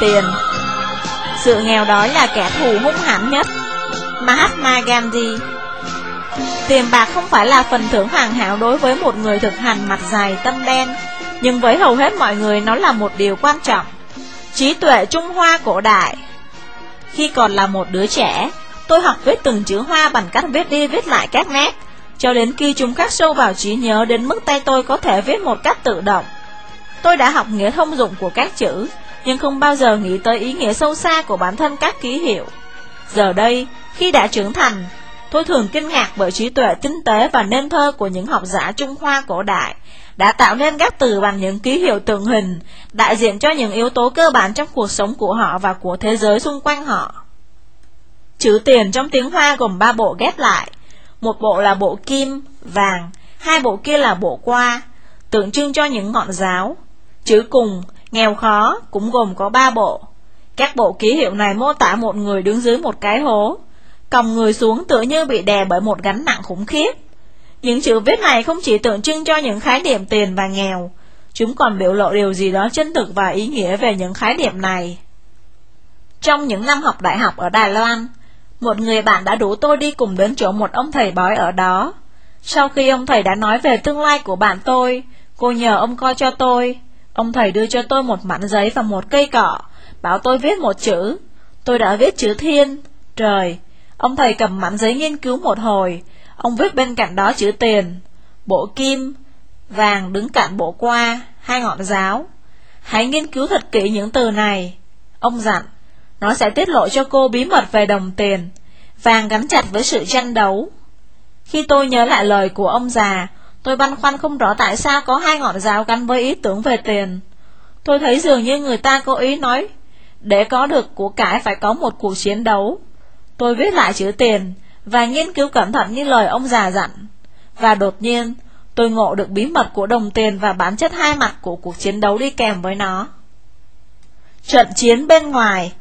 tiền. Sự nghèo đói là kẻ thù hung hãn nhất. Mahatma Gandhi. Tiền bạc không phải là phần thưởng hoàn hảo đối với một người thực hành mặt dài tâm đen, Nhưng với hầu hết mọi người nó là một điều quan trọng. Trí tuệ Trung Hoa cổ đại. Khi còn là một đứa trẻ, Tôi học viết từng chữ hoa bằng cách viết đi viết lại các nét, Cho đến khi chúng khắc sâu vào trí nhớ đến mức tay tôi có thể viết một cách tự động. Tôi đã học nghĩa thông dụng của các chữ nhưng không bao giờ nghĩ tới ý nghĩa sâu xa của bản thân các ký hiệu Giờ đây, khi đã trưởng thành Tôi thường kinh ngạc bởi trí tuệ tinh tế và nên thơ của những học giả Trung Hoa cổ đại đã tạo nên các từ bằng những ký hiệu tượng hình, đại diện cho những yếu tố cơ bản trong cuộc sống của họ và của thế giới xung quanh họ. Chữ tiền trong tiếng Hoa gồm ba bộ ghép lại, một bộ là bộ kim, vàng, hai bộ kia là bộ qua, tượng trưng cho những ngọn giáo. Chữ cùng, nghèo khó cũng gồm có ba bộ. Các bộ ký hiệu này mô tả một người đứng dưới một cái hố, còng người xuống tựa như bị đè bởi một gánh nặng khủng khiếp. Những chữ viết này không chỉ tượng trưng cho những khái niệm tiền và nghèo, chúng còn biểu lộ điều gì đó chân thực và ý nghĩa về những khái niệm này. Trong những năm học đại học ở Đài Loan, một người bạn đã rủ tôi đi cùng đến chỗ một ông thầy bói ở đó. Sau khi ông thầy đã nói về tương lai của bạn tôi, cô nhờ ông coi cho tôi. Ông thầy đưa cho tôi một mảnh giấy và một cây cọ, bảo tôi viết một chữ. Tôi đã viết chữ thiên, trời. Ông thầy cầm mảnh giấy nghiên cứu một hồi, Ông viết bên cạnh đó chữ tiền, bộ kim, vàng đứng cạnh bộ qua, hai ngọn giáo. Hãy nghiên cứu thật kỹ những từ này. Ông dặn, nó sẽ tiết lộ cho cô bí mật về đồng tiền, vàng gắn chặt với sự tranh đấu. Khi tôi nhớ lại lời của ông già, tôi băn khoăn không rõ tại sao có hai ngọn giáo gắn với ý tưởng về tiền. Tôi thấy dường như người ta có ý nói, để có được của cải phải có một cuộc chiến đấu. Tôi viết lại chữ tiền, và nghiên cứu cẩn thận như lời ông già dặn. Và đột nhiên, tôi ngộ được bí mật của đồng tiền và bản chất hai mặt của cuộc chiến đấu đi kèm với nó. Trận chiến bên ngoài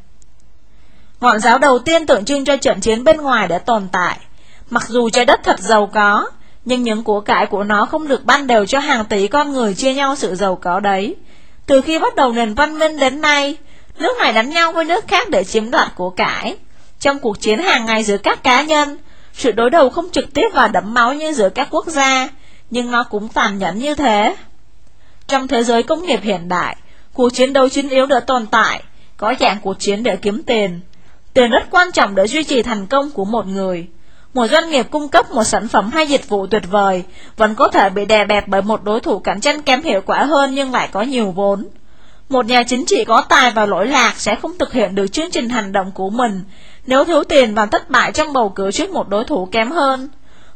Ngọn giáo đầu tiên tượng trưng cho trận chiến bên ngoài đã tồn tại. Mặc dù trái đất thật giàu có, nhưng những của cải của nó không được ban đều cho hàng tỷ con người chia nhau sự giàu có đấy. Từ khi bắt đầu nền văn minh đến nay, nước này đánh nhau với nước khác để chiếm đoạt của cải. Trong cuộc chiến hàng ngày giữa các cá nhân, sự đối đầu không trực tiếp và đẫm máu như giữa các quốc gia, nhưng nó cũng tàn nhẫn như thế. Trong thế giới công nghiệp hiện đại, cuộc chiến đấu chính yếu đã tồn tại, có dạng cuộc chiến để kiếm tiền. Tiền rất quan trọng để duy trì thành công của một người. Một doanh nghiệp cung cấp một sản phẩm hay dịch vụ tuyệt vời vẫn có thể bị đè bẹp bởi một đối thủ cạnh tranh kém hiệu quả hơn nhưng lại có nhiều vốn. Một nhà chính trị có tài và lỗi lạc sẽ không thực hiện được chương trình hành động của mình nếu thiếu tiền và thất bại trong bầu cử trước một đối thủ kém hơn.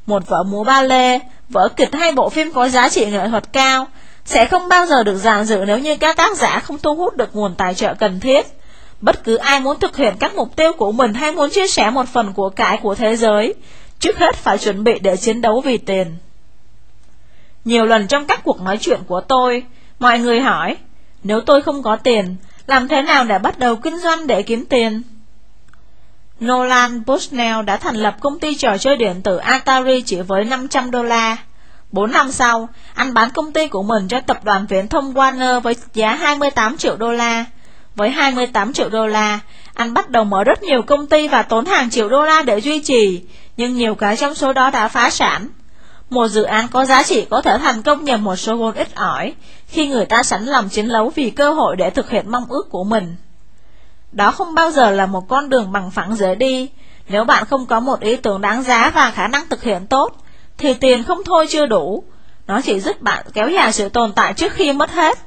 Một vở múa ba lê, vở kịch hay bộ phim có giá trị nghệ thuật cao sẽ không bao giờ được giàn dự nếu như các tác giả không thu hút được nguồn tài trợ cần thiết. Bất cứ ai muốn thực hiện các mục tiêu của mình hay muốn chia sẻ một phần của cải của thế giới, trước hết phải chuẩn bị để chiến đấu vì tiền. Nhiều lần trong các cuộc nói chuyện của tôi, mọi người hỏi, nếu tôi không có tiền, làm thế nào để bắt đầu kinh doanh để kiếm tiền? Nolan Bushnell đã thành lập công ty trò chơi điện tử Atari chỉ với 500 đô la. 4 năm sau, anh bán công ty của mình cho tập đoàn viễn thông Warner với giá 28 triệu đô la. Với 28 triệu đô la, anh bắt đầu mở rất nhiều công ty và tốn hàng triệu đô la để duy trì, nhưng nhiều cái trong số đó đã phá sản. Một dự án có giá trị có thể thành công nhờ một số vốn ít ỏi, khi người ta sẵn lòng chiến đấu vì cơ hội để thực hiện mong ước của mình. Đó không bao giờ là một con đường bằng phẳng dễ đi. Nếu bạn không có một ý tưởng đáng giá và khả năng thực hiện tốt, thì tiền không thôi chưa đủ. Nó chỉ giúp bạn kéo dài sự tồn tại trước khi mất hết.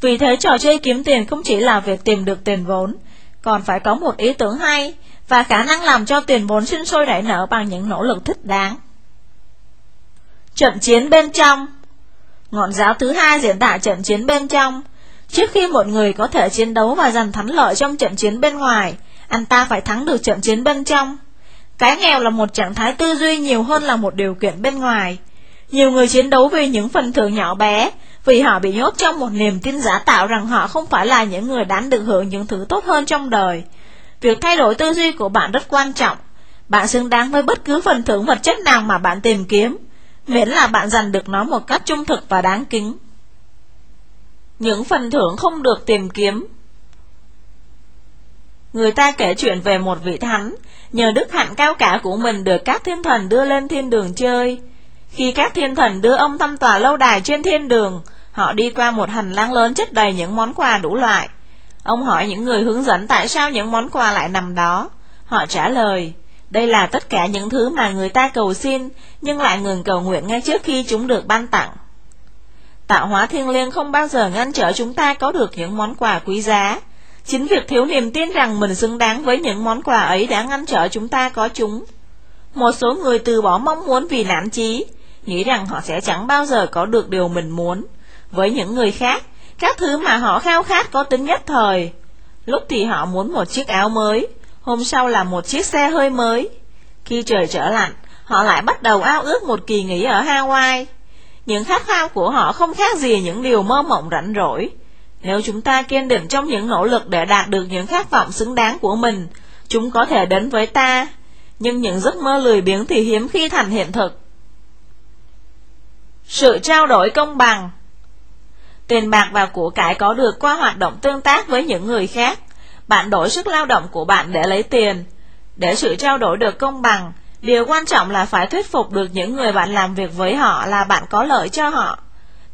Vì thế trò chơi kiếm tiền không chỉ là việc tìm được tiền vốn, còn phải có một ý tưởng hay và khả năng làm cho tiền vốn sinh sôi nảy nở bằng những nỗ lực thích đáng. Trận chiến bên trong Ngọn giáo thứ hai diễn tả trận chiến bên trong Trước khi một người có thể chiến đấu và giành thắng lợi trong trận chiến bên ngoài, anh ta phải thắng được trận chiến bên trong. Cái nghèo là một trạng thái tư duy nhiều hơn là một điều kiện bên ngoài. Nhiều người chiến đấu vì những phần thưởng nhỏ bé, vì họ bị nhốt trong một niềm tin giả tạo rằng họ không phải là những người đáng được hưởng những thứ tốt hơn trong đời. Việc thay đổi tư duy của bạn rất quan trọng. Bạn xứng đáng với bất cứ phần thưởng vật chất nào mà bạn tìm kiếm, miễn là bạn giành được nó một cách trung thực và đáng kính. Những phần thưởng không được tìm kiếm Người ta kể chuyện về một vị thánh, nhờ đức hạnh cao cả của mình được các thiên thần đưa lên thiên đường chơi. Khi các thiên thần đưa ông thăm tòa lâu đài trên thiên đường, họ đi qua một hành lang lớn chất đầy những món quà đủ loại. Ông hỏi những người hướng dẫn tại sao những món quà lại nằm đó. Họ trả lời, đây là tất cả những thứ mà người ta cầu xin, nhưng lại ngừng cầu nguyện ngay trước khi chúng được ban tặng. Tạo hóa thiên liêng không bao giờ ngăn trở chúng ta có được những món quà quý giá. Chính việc thiếu niềm tin rằng mình xứng đáng với những món quà ấy đã ngăn trở chúng ta có chúng. Một số người từ bỏ mong muốn vì nản chí, nghĩ rằng họ sẽ chẳng bao giờ có được điều mình muốn. Với những người khác, các thứ mà họ khao khát có tính nhất thời. Lúc thì họ muốn một chiếc áo mới, hôm sau là một chiếc xe hơi mới. Khi trời trở lạnh, họ lại bắt đầu ao ước một kỳ nghỉ ở Hawaii. Những khát khao của họ không khác gì những điều mơ mộng rảnh rỗi. Nếu chúng ta kiên định trong những nỗ lực để đạt được những khát vọng xứng đáng của mình, chúng có thể đến với ta. Nhưng những giấc mơ lười biếng thì hiếm khi thành hiện thực. Sự trao đổi công bằng Tiền bạc và của cải có được qua hoạt động tương tác với những người khác. Bạn đổi sức lao động của bạn để lấy tiền. Để sự trao đổi được công bằng, điều quan trọng là phải thuyết phục được những người bạn làm việc với họ là bạn có lợi cho họ.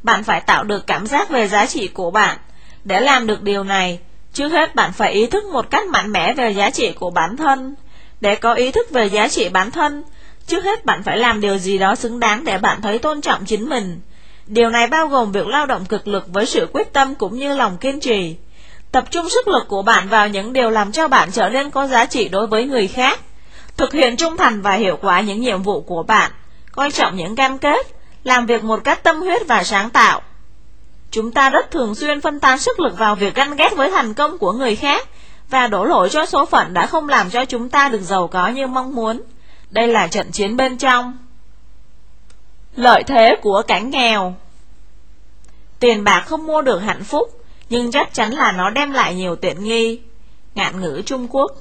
Bạn phải tạo được cảm giác về giá trị của bạn. Để làm được điều này, trước hết bạn phải ý thức một cách mạnh mẽ về giá trị của bản thân. Để có ý thức về giá trị bản thân, trước hết bạn phải làm điều gì đó xứng đáng để bạn thấy tôn trọng chính mình. Điều này bao gồm việc lao động cực lực với sự quyết tâm cũng như lòng kiên trì. Tập trung sức lực của bạn vào những điều làm cho bạn trở nên có giá trị đối với người khác. Thực hiện trung thành và hiệu quả những nhiệm vụ của bạn, coi trọng những cam kết, làm việc một cách tâm huyết và sáng tạo. Chúng ta rất thường xuyên phân tán sức lực vào việc ganh ghét với thành công của người khác và đổ lỗi cho số phận đã không làm cho chúng ta được giàu có như mong muốn. Đây là trận chiến bên trong. Lợi thế của cảnh nghèo Tiền bạc không mua được hạnh phúc, nhưng chắc chắn là nó đem lại nhiều tiện nghi. Ngạn ngữ Trung Quốc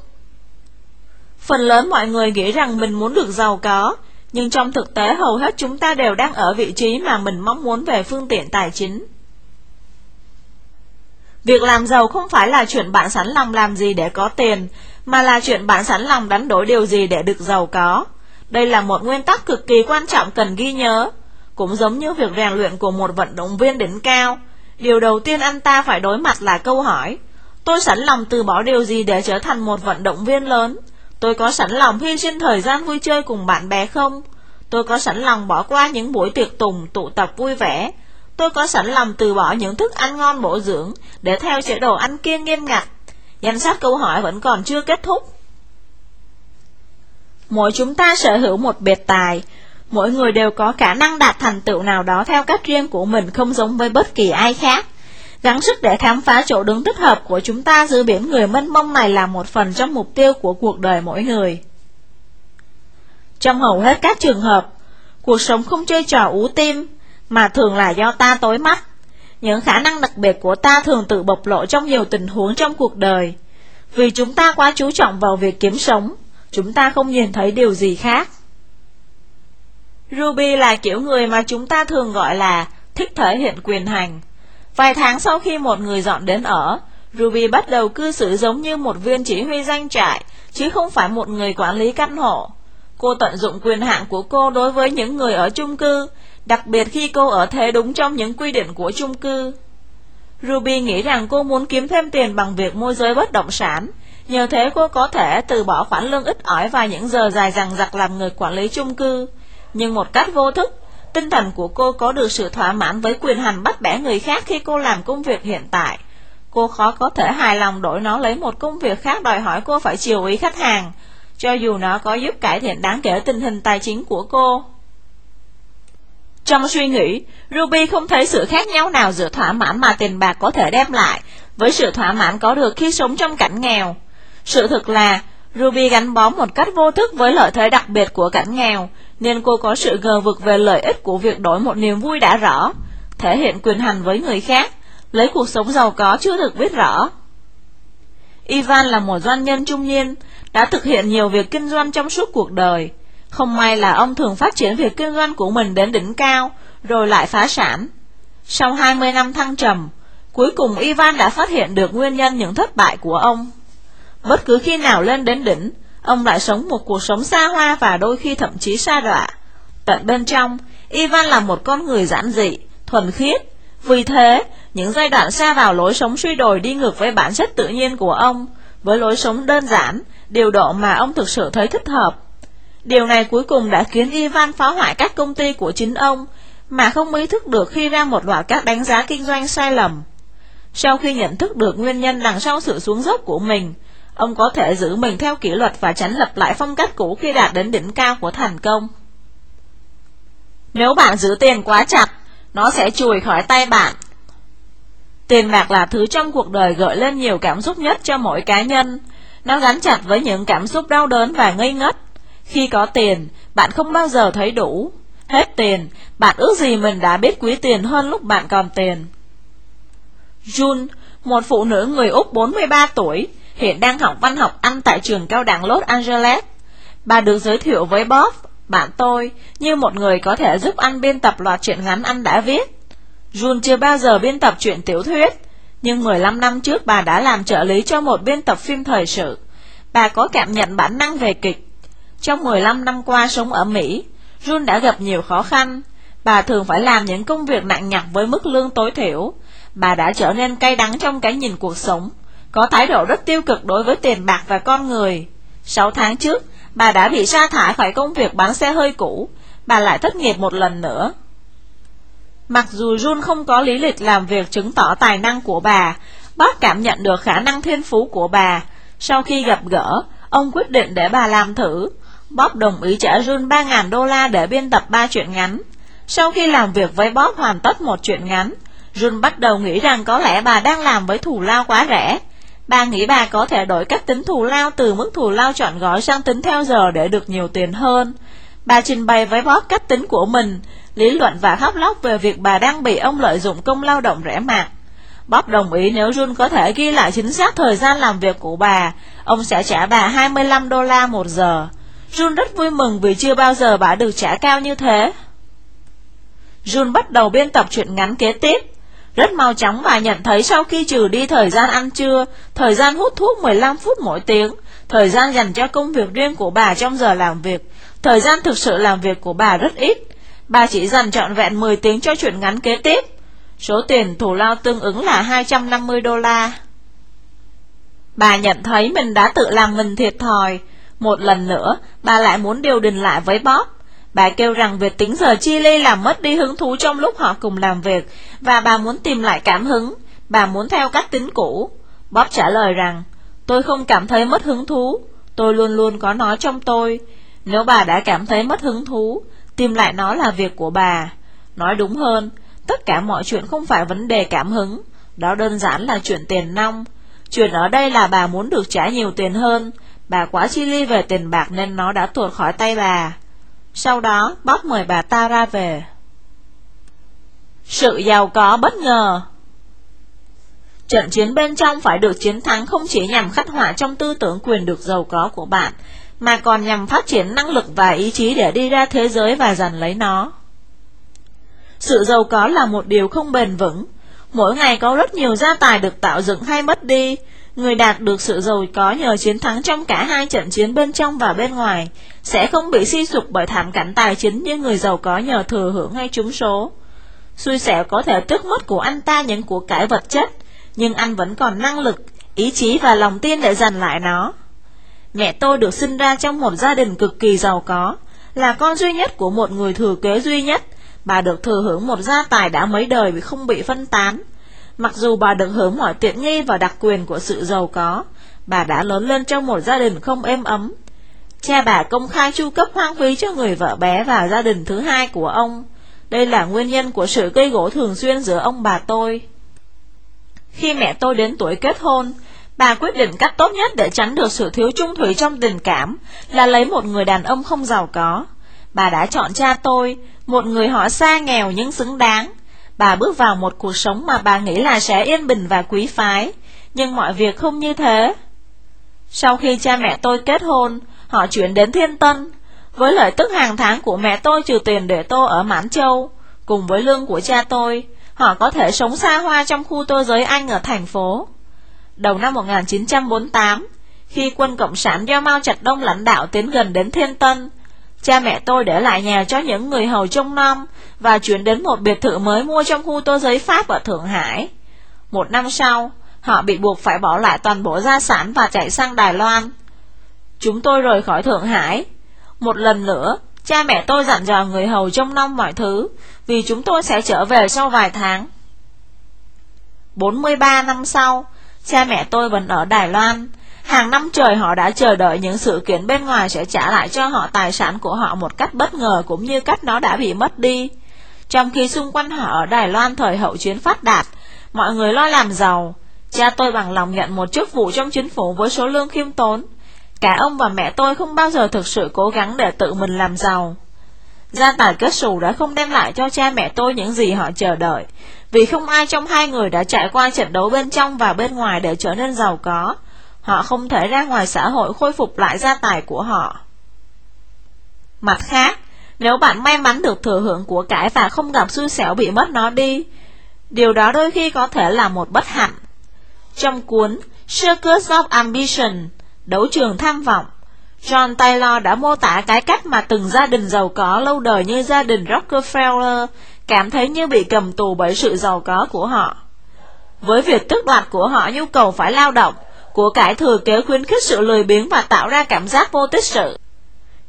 Phần lớn mọi người nghĩ rằng mình muốn được giàu có, nhưng trong thực tế hầu hết chúng ta đều đang ở vị trí mà mình mong muốn về phương tiện tài chính. Việc làm giàu không phải là chuyện bạn sẵn lòng làm gì để có tiền, mà là chuyện bạn sẵn lòng đánh đổi điều gì để được giàu có. Đây là một nguyên tắc cực kỳ quan trọng cần ghi nhớ. Cũng giống như việc rèn luyện của một vận động viên đỉnh cao, điều đầu tiên anh ta phải đối mặt là câu hỏi, tôi sẵn lòng từ bỏ điều gì để trở thành một vận động viên lớn? Tôi có sẵn lòng hy sinh thời gian vui chơi cùng bạn bè không? Tôi có sẵn lòng bỏ qua những buổi tiệc tùng, tụ tập vui vẻ? Tôi có sẵn lòng từ bỏ những thức ăn ngon bổ dưỡng để theo chế độ ăn kiêng nghiêm ngặt? Danh sách câu hỏi vẫn còn chưa kết thúc. Mỗi chúng ta sở hữu một biệt tài, mỗi người đều có khả năng đạt thành tựu nào đó theo cách riêng của mình không giống với bất kỳ ai khác. Gắng sức để khám phá chỗ đứng thích hợp của chúng ta giữa biển người mênh mông này là một phần trong mục tiêu của cuộc đời mỗi người. Trong hầu hết các trường hợp, cuộc sống không chơi trò ú tim, mà thường là do ta tối mắt. Những khả năng đặc biệt của ta thường tự bộc lộ trong nhiều tình huống trong cuộc đời. Vì chúng ta quá chú trọng vào việc kiếm sống, chúng ta không nhìn thấy điều gì khác. Ruby là kiểu người mà chúng ta thường gọi là thích thể hiện quyền hành. Vài tháng sau khi một người dọn đến ở, Ruby bắt đầu cư xử giống như một viên chỉ huy danh trại, chứ không phải một người quản lý căn hộ. Cô tận dụng quyền hạn của cô đối với những người ở chung cư, đặc biệt khi cô ở thế đúng trong những quy định của chung cư. Ruby nghĩ rằng cô muốn kiếm thêm tiền bằng việc môi giới bất động sản, nhờ thế cô có thể từ bỏ khoản lương ít ỏi và những giờ dài rằng giặc làm người quản lý chung cư. Nhưng một cách vô thức, tinh thần của cô có được sự thỏa mãn với quyền hành bắt bẻ người khác khi cô làm công việc hiện tại. Cô khó có thể hài lòng đổi nó lấy một công việc khác đòi hỏi cô phải chiều ý khách hàng, cho dù nó có giúp cải thiện đáng kể tình hình tài chính của cô. Trong suy nghĩ, Ruby không thấy sự khác nhau nào giữa thỏa mãn mà tiền bạc có thể đem lại với sự thỏa mãn có được khi sống trong cảnh nghèo. Sự thực là, Ruby gắn bó một cách vô thức với lợi thế đặc biệt của cảnh nghèo, nên cô có sự ngờ vực về lợi ích của việc đổi một niềm vui đã rõ, thể hiện quyền hành với người khác, lấy cuộc sống giàu có chưa được biết rõ. Ivan là một doanh nhân trung niên, đã thực hiện nhiều việc kinh doanh trong suốt cuộc đời. Không may là ông thường phát triển việc kinh doanh của mình đến đỉnh cao, rồi lại phá sản. Sau 20 năm thăng trầm, cuối cùng Ivan đã phát hiện được nguyên nhân những thất bại của ông. Bất cứ khi nào lên đến đỉnh, ông lại sống một cuộc sống xa hoa và đôi khi thậm chí xa đọa. Tận bên trong, Ivan là một con người giản dị, thuần khiết. Vì thế, những giai đoạn xa vào lối sống suy đồi đi ngược với bản chất tự nhiên của ông, với lối sống đơn giản, điều độ mà ông thực sự thấy thích hợp. Điều này cuối cùng đã khiến Ivan phá hoại các công ty của chính ông, mà không ý thức được khi ra một loạt các đánh giá kinh doanh sai lầm. Sau khi nhận thức được nguyên nhân đằng sau sự xuống dốc của mình, ông có thể giữ mình theo kỷ luật và tránh lập lại phong cách cũ khi đạt đến đỉnh cao của thành công. Nếu bạn giữ tiền quá chặt, nó sẽ chùi khỏi tay bạn. Tiền bạc là thứ trong cuộc đời gợi lên nhiều cảm xúc nhất cho mỗi cá nhân. Nó gắn chặt với những cảm xúc đau đớn và ngây ngất. Khi có tiền, bạn không bao giờ thấy đủ. Hết tiền, bạn ước gì mình đã biết quý tiền hơn lúc bạn còn tiền. June, một phụ nữ người Úc 43 tuổi, hiện đang học văn học Anh tại trường cao đẳng Los Angeles. Bà được giới thiệu với Bob, bạn tôi, như một người có thể giúp anh biên tập loạt truyện ngắn anh đã viết. June chưa bao giờ biên tập truyện tiểu thuyết, nhưng 15 năm trước bà đã làm trợ lý cho một biên tập phim thời sự. Bà có cảm nhận bản năng về kịch. Trong 15 năm qua sống ở Mỹ, June đã gặp nhiều khó khăn. Bà thường phải làm những công việc nặng nhọc với mức lương tối thiểu. Bà đã trở nên cay đắng trong cái nhìn cuộc sống, có thái độ rất tiêu cực đối với tiền bạc và con người. 6 tháng trước, bà đã bị sa thải khỏi công việc bán xe hơi cũ, bà lại thất nghiệp một lần nữa. Mặc dù Jun không có lý lịch làm việc chứng tỏ tài năng của bà, bác cảm nhận được khả năng thiên phú của bà. Sau khi gặp gỡ, ông quyết định để bà làm thử. Bob đồng ý trả Jun 3.000 đô la để biên tập 3 chuyện ngắn. Sau khi làm việc với Bob hoàn tất một chuyện ngắn, Jun bắt đầu nghĩ rằng có lẽ bà đang làm với thù lao quá rẻ. Bà nghĩ bà có thể đổi cách tính thù lao từ mức thù lao chọn gói sang tính theo giờ để được nhiều tiền hơn. Bà trình bày với Bob cách tính của mình, lý luận và khóc lóc về việc bà đang bị ông lợi dụng công lao động rẻ mạt. Bob đồng ý nếu Jun có thể ghi lại chính xác thời gian làm việc của bà, ông sẽ trả bà 25 đô la một giờ. Jun rất vui mừng vì chưa bao giờ bà được trả cao như thế. Jun bắt đầu biên tập truyện ngắn kế tiếp. Rất mau chóng bà nhận thấy sau khi trừ đi thời gian ăn trưa, thời gian hút thuốc 15 phút mỗi tiếng, thời gian dành cho công việc riêng của bà trong giờ làm việc, thời gian thực sự làm việc của bà rất ít. Bà chỉ dành trọn vẹn 10 tiếng cho chuyện ngắn kế tiếp. Số tiền thù lao tương ứng là 250 đô la. Bà nhận thấy mình đã tự làm mình thiệt thòi. Một lần nữa, bà lại muốn điều đình lại với Bob. Bà kêu rằng việc tính giờ chi ly làm mất đi hứng thú trong lúc họ cùng làm việc, và bà muốn tìm lại cảm hứng, bà muốn theo cách tính cũ. Bob trả lời rằng, tôi không cảm thấy mất hứng thú, tôi luôn luôn có nó trong tôi. Nếu bà đã cảm thấy mất hứng thú, tìm lại nó là việc của bà. Nói đúng hơn, tất cả mọi chuyện không phải vấn đề cảm hứng, đó đơn giản là chuyện tiền nong. Chuyện ở đây là bà muốn được trả nhiều tiền hơn, bà quá chi ly về tiền bạc nên nó đã tuột khỏi tay bà. Sau đó, bóp mời bà ta ra về. Sự giàu có bất ngờ Trận chiến bên trong phải được chiến thắng không chỉ nhằm khắc họa trong tư tưởng quyền được giàu có của bạn, mà còn nhằm phát triển năng lực và ý chí để đi ra thế giới và giành lấy nó. Sự giàu có là một điều không bền vững. Mỗi ngày có rất nhiều gia tài được tạo dựng hay mất đi. Người đạt được sự giàu có nhờ chiến thắng trong cả hai trận chiến bên trong và bên ngoài, sẽ không bị suy sụp bởi thảm cảnh tài chính như người giàu có nhờ thừa hưởng hay trúng số. Xui xẻo có thể tước mất của anh ta những của cải vật chất, nhưng anh vẫn còn năng lực, ý chí và lòng tin để giành lại nó. Mẹ tôi được sinh ra trong một gia đình cực kỳ giàu có, là con duy nhất của một người thừa kế duy nhất. Bà được thừa hưởng một gia tài đã mấy đời vì không bị phân tán. Mặc dù bà được hưởng mọi tiện nghi và đặc quyền của sự giàu có, bà đã lớn lên trong một gia đình không êm ấm. Cha bà công khai chu cấp hoang phí cho người vợ bé và gia đình thứ hai của ông. Đây là nguyên nhân của sự gây gỗ thường xuyên giữa ông bà tôi. Khi mẹ tôi đến tuổi kết hôn, Bà quyết định cách tốt nhất để tránh được sự thiếu trung thủy trong tình cảm là lấy một người đàn ông không giàu có. Bà đã chọn cha tôi, một người họ xa nghèo nhưng xứng đáng. Bà bước vào một cuộc sống mà bà nghĩ là sẽ yên bình và quý phái, nhưng mọi việc không như thế. Sau khi cha mẹ tôi kết hôn, họ chuyển đến Thiên Tân. Với lợi tức hàng tháng của mẹ tôi trừ tiền để tôi ở Mãn Châu, cùng với lương của cha tôi, họ có thể sống xa hoa trong khu tô giới Anh ở thành phố. Đầu năm 1948, khi quân Cộng sản do Mao Trạch Đông lãnh đạo tiến gần đến Thiên Tân, cha mẹ tôi để lại nhà cho những người hầu trông nom và chuyển đến một biệt thự mới mua trong khu tô giới Pháp ở Thượng Hải. Một năm sau, họ bị buộc phải bỏ lại toàn bộ gia sản và chạy sang Đài Loan. Chúng tôi rời khỏi Thượng Hải. Một lần nữa, cha mẹ tôi dặn dò người hầu trông nom mọi thứ, vì chúng tôi sẽ trở về sau vài tháng. 43 năm sau, cha mẹ tôi vẫn ở Đài Loan. Hàng năm trời họ đã chờ đợi những sự kiện bên ngoài sẽ trả lại cho họ tài sản của họ một cách bất ngờ cũng như cách nó đã bị mất đi. Trong khi xung quanh họ ở Đài Loan thời hậu chiến phát đạt, mọi người lo làm giàu. Cha tôi bằng lòng nhận một chức vụ trong chính phủ với số lương khiêm tốn. Cả ông và mẹ tôi không bao giờ thực sự cố gắng để tự mình làm giàu. Gia tài kết xù đã không đem lại cho cha mẹ tôi những gì họ chờ đợi, vì không ai trong hai người đã trải qua trận đấu bên trong và bên ngoài để trở nên giàu có. Họ không thể ra ngoài xã hội khôi phục lại gia tài của họ. Mặt khác, nếu bạn may mắn được thừa hưởng của cải và không gặp xui xẻo bị mất nó đi, điều đó đôi khi có thể là một bất hạnh. Trong cuốn Circus of Ambition, đấu trường tham vọng, John Taylor đã mô tả cái cách mà từng gia đình giàu có lâu đời như gia đình Rockefeller cảm thấy như bị cầm tù bởi sự giàu có của họ. Với việc tước đoạt của họ nhu cầu phải lao động, của cải thừa kế khuyến khích sự lười biếng và tạo ra cảm giác vô tích sự.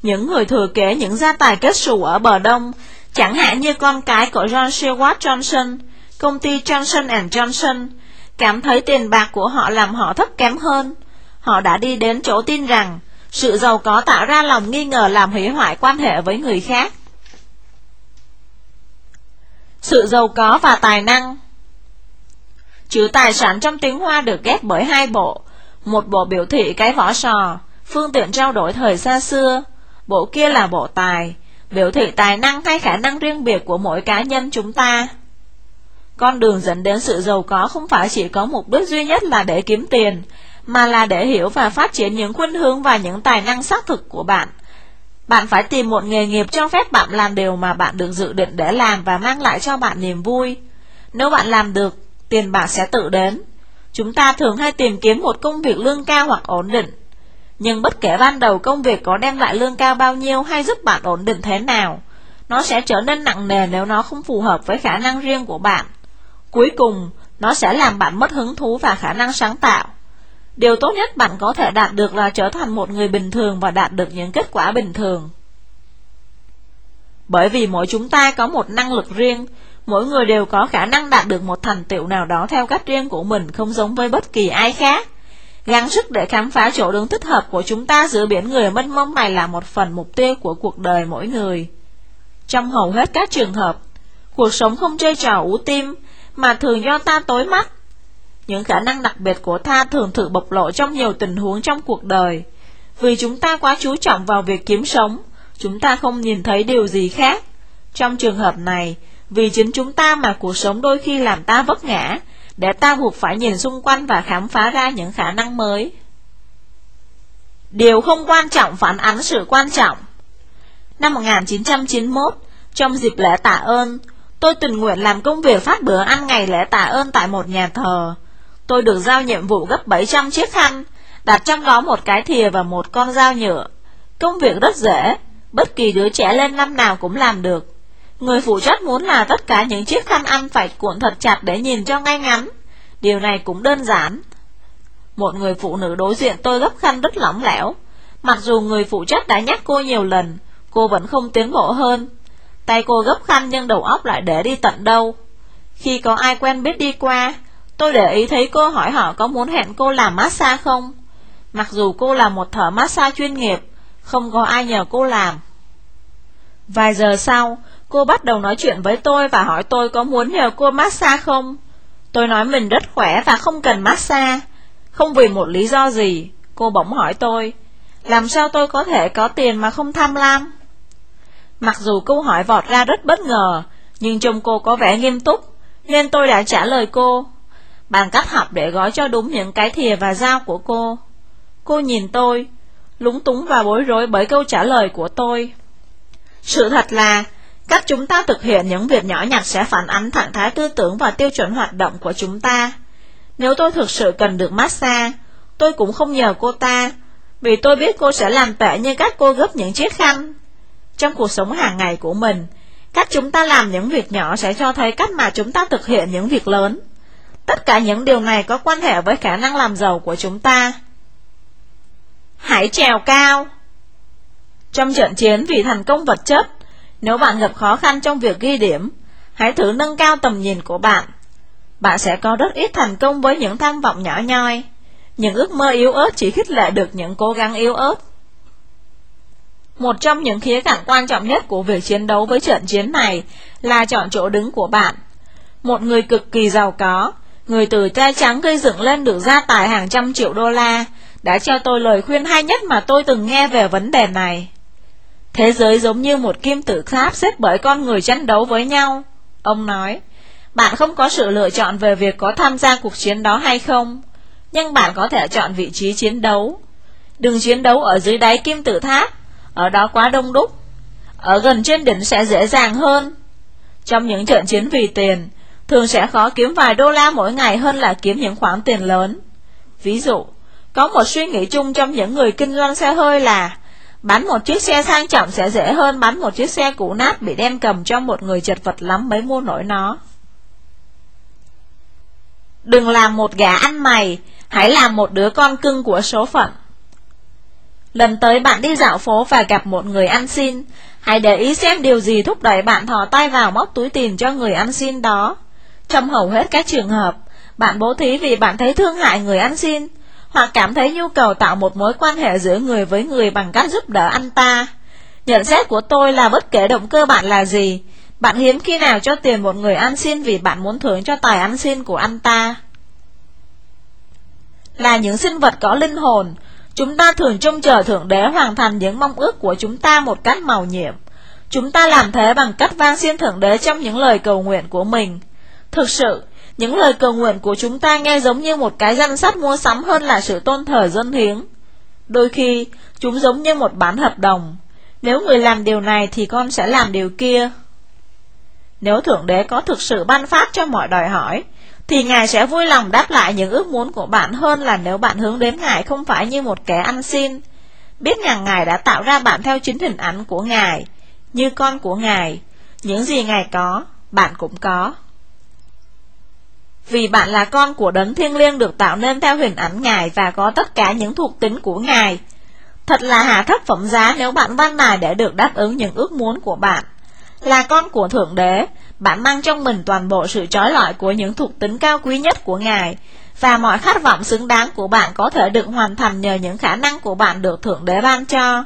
Những người thừa kế những gia tài kết xù ở bờ đông, chẳng hạn như con cái của John Seward Johnson, công ty Johnson Johnson, cảm thấy tiền bạc của họ làm họ thấp kém hơn. Họ đã đi đến chỗ tin rằng sự giàu có tạo ra lòng nghi ngờ làm hủy hoại quan hệ với người khác. Sự giàu có và tài năng Chữ tài sản trong tiếng Hoa được ghép bởi hai bộ, một bộ biểu thị cái vỏ sò, phương tiện trao đổi thời xa xưa, bộ kia là bộ tài, biểu thị tài năng hay khả năng riêng biệt của mỗi cá nhân chúng ta. Con đường dẫn đến sự giàu có không phải chỉ có mục đích duy nhất là để kiếm tiền, mà là để hiểu và phát triển những khuynh hướng và những tài năng xác thực của bạn. Bạn phải tìm một nghề nghiệp cho phép bạn làm điều mà bạn được dự định để làm và mang lại cho bạn niềm vui. Nếu bạn làm được, tiền bạc sẽ tự đến. Chúng ta thường hay tìm kiếm một công việc lương cao hoặc ổn định. Nhưng bất kể ban đầu công việc có đem lại lương cao bao nhiêu hay giúp bạn ổn định thế nào, nó sẽ trở nên nặng nề nếu nó không phù hợp với khả năng riêng của bạn. Cuối cùng, nó sẽ làm bạn mất hứng thú và khả năng sáng tạo. Điều tốt nhất bạn có thể đạt được là trở thành một người bình thường và đạt được những kết quả bình thường. Bởi vì mỗi chúng ta có một năng lực riêng, mỗi người đều có khả năng đạt được một thành tựu nào đó theo cách riêng của mình không giống với bất kỳ ai khác. Gắng sức để khám phá chỗ đứng thích hợp của chúng ta giữa biển người mênh mông này là một phần mục tiêu của cuộc đời mỗi người. Trong hầu hết các trường hợp, cuộc sống không chơi trò ú tim, mà thường do ta tối mắt. Những khả năng đặc biệt của ta thường thử bộc lộ trong nhiều tình huống trong cuộc đời. Vì chúng ta quá chú trọng vào việc kiếm sống, chúng ta không nhìn thấy điều gì khác. Trong trường hợp này, vì chính chúng ta mà cuộc sống đôi khi làm ta vấp ngã, để ta buộc phải nhìn xung quanh và khám phá ra những khả năng mới. Điều không quan trọng phản ánh sự quan trọng Năm 1991, trong dịp lễ tạ ơn, tôi tình nguyện làm công việc phát bữa ăn ngày lễ tạ ơn tại một nhà thờ. Tôi được giao nhiệm vụ gấp 700 chiếc khăn, đặt trong đó một cái thìa và một con dao nhựa. Công việc rất dễ, bất kỳ đứa trẻ lên năm nào cũng làm được. Người phụ trách muốn là tất cả những chiếc khăn ăn phải cuộn thật chặt để nhìn cho ngay ngắn. Điều này cũng đơn giản. Một người phụ nữ đối diện tôi gấp khăn rất lỏng lẻo. Mặc dù người phụ trách đã nhắc cô nhiều lần, cô vẫn không tiến bộ hơn. Tay cô gấp khăn nhưng đầu óc lại để đi tận đâu. Khi có ai quen biết đi qua, tôi để ý thấy cô hỏi họ có muốn hẹn cô làm massage không. Mặc dù cô là một thợ massage chuyên nghiệp, không có ai nhờ cô làm. Vài giờ sau, Cô bắt đầu nói chuyện với tôi và hỏi tôi có muốn nhờ cô massage không. Tôi nói mình rất khỏe và không cần massage. Không vì một lý do gì, cô bỗng hỏi tôi, làm sao tôi có thể có tiền mà không tham lam? Mặc dù câu hỏi vọt ra rất bất ngờ, nhưng trông cô có vẻ nghiêm túc, nên tôi đã trả lời cô, bằng cách học để gói cho đúng những cái thìa và dao của cô. Cô nhìn tôi, lúng túng và bối rối bởi câu trả lời của tôi. Sự thật là, cách chúng ta thực hiện những việc nhỏ nhặt sẽ phản ánh thẳng thái tư tưởng và tiêu chuẩn hoạt động của chúng ta. Nếu tôi thực sự cần được massage, tôi cũng không nhờ cô ta, vì tôi biết cô sẽ làm tệ như cách cô gấp những chiếc khăn. Trong cuộc sống hàng ngày của mình, cách chúng ta làm những việc nhỏ sẽ cho thấy cách mà chúng ta thực hiện những việc lớn. Tất cả những điều này có quan hệ với khả năng làm giàu của chúng ta. Hãy trèo cao Trong trận chiến vì thành công vật chất, nếu bạn gặp khó khăn trong việc ghi điểm, hãy thử nâng cao tầm nhìn của bạn. Bạn sẽ có rất ít thành công với những tham vọng nhỏ nhoi. Những ước mơ yếu ớt chỉ khích lệ được những cố gắng yếu ớt. Một trong những khía cạnh quan trọng nhất của việc chiến đấu với trận chiến này là chọn chỗ đứng của bạn. Một người cực kỳ giàu có, người từ trai trắng gây dựng lên được gia tài hàng trăm triệu đô la, đã cho tôi lời khuyên hay nhất mà tôi từng nghe về vấn đề này. Thế giới giống như một kim tự tháp xếp bởi con người tranh đấu với nhau. Ông nói, bạn không có sự lựa chọn về việc có tham gia cuộc chiến đó hay không, nhưng bạn có thể chọn vị trí chiến đấu. Đừng chiến đấu ở dưới đáy kim tự tháp, ở đó quá đông đúc. Ở gần trên đỉnh sẽ dễ dàng hơn. Trong những trận chiến vì tiền, thường sẽ khó kiếm vài đô la mỗi ngày hơn là kiếm những khoản tiền lớn. Ví dụ, có một suy nghĩ chung trong những người kinh doanh xe hơi là bán một chiếc xe sang trọng sẽ dễ hơn bán một chiếc xe cũ nát bị đem cầm cho một người chật vật lắm mới mua nổi nó. Đừng làm một gà ăn mày, hãy làm một đứa con cưng của số phận. Lần tới bạn đi dạo phố và gặp một người ăn xin, hãy để ý xem điều gì thúc đẩy bạn thò tay vào móc túi tiền cho người ăn xin đó. Trong hầu hết các trường hợp, bạn bố thí vì bạn thấy thương hại người ăn xin, hoặc cảm thấy nhu cầu tạo một mối quan hệ giữa người với người bằng cách giúp đỡ anh ta. Nhận xét của tôi là bất kể động cơ bạn là gì, bạn hiếm khi nào cho tiền một người ăn xin vì bạn muốn thưởng cho tài ăn xin của anh ta. Là những sinh vật có linh hồn, chúng ta thường trông chờ Thượng Đế hoàn thành những mong ước của chúng ta một cách màu nhiệm. Chúng ta làm thế bằng cách vang xin Thượng Đế trong những lời cầu nguyện của mình. Thực sự, những lời cầu nguyện của chúng ta nghe giống như một cái răn sắt mua sắm hơn là sự tôn thờ dân hiến. Đôi khi, chúng giống như một bản hợp đồng. Nếu người làm điều này thì con sẽ làm điều kia. Nếu Thượng Đế có thực sự ban phát cho mọi đòi hỏi, thì Ngài sẽ vui lòng đáp lại những ước muốn của bạn hơn là nếu bạn hướng đến Ngài không phải như một kẻ ăn xin. Biết rằng Ngài đã tạo ra bạn theo chính hình ảnh của Ngài, như con của Ngài. Những gì Ngài có, bạn cũng có. Vì bạn là con của đấng thiên liêng được tạo nên theo hình ảnh Ngài và có tất cả những thuộc tính của Ngài. Thật là hạ thấp phẩm giá nếu bạn van nài để được đáp ứng những ước muốn của bạn. Là con của Thượng Đế, bạn mang trong mình toàn bộ sự trói lọi của những thuộc tính cao quý nhất của Ngài, và mọi khát vọng xứng đáng của bạn có thể được hoàn thành nhờ những khả năng của bạn được Thượng Đế ban cho.